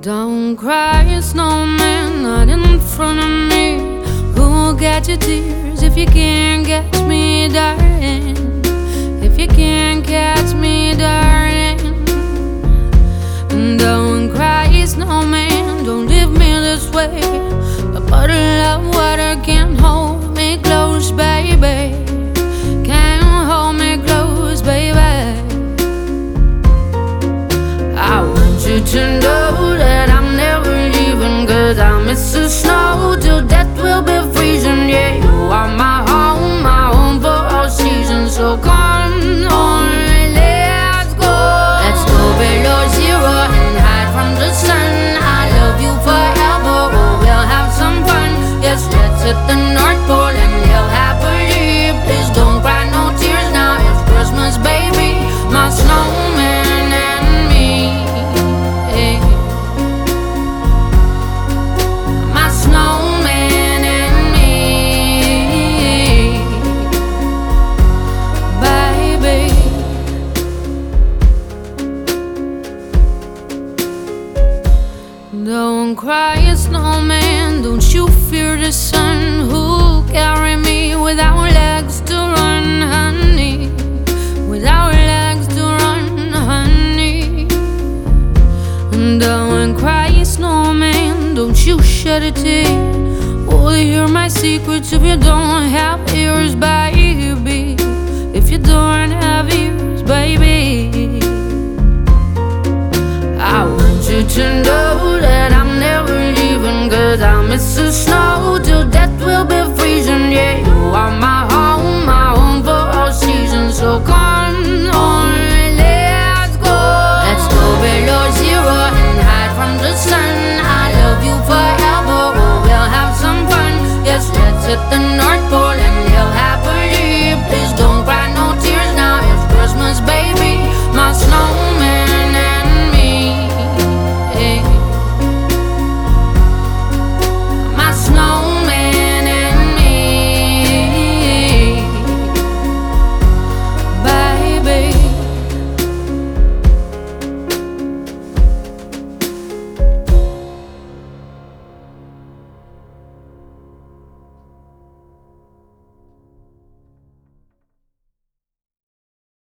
Don't cry, snowman, not in front of me. Who'll get your tears if you can't catch me, darling? If you can't catch me, darling. Don't cry, snowman, don't leave me this way. A bottle of water can't hold me close, baby. Don't cry, snowman. Don't you fear the sun? Who'll carry me without legs to run, honey? Without legs to run, honey. Don't cry, snowman. Don't you shed a tear. Oh, Will you hear my secrets if you don't have ears, baby? If you don't have ears, baby. I want you to know snow till death will be freezing Yeah, you are my home, my home for all seasons So come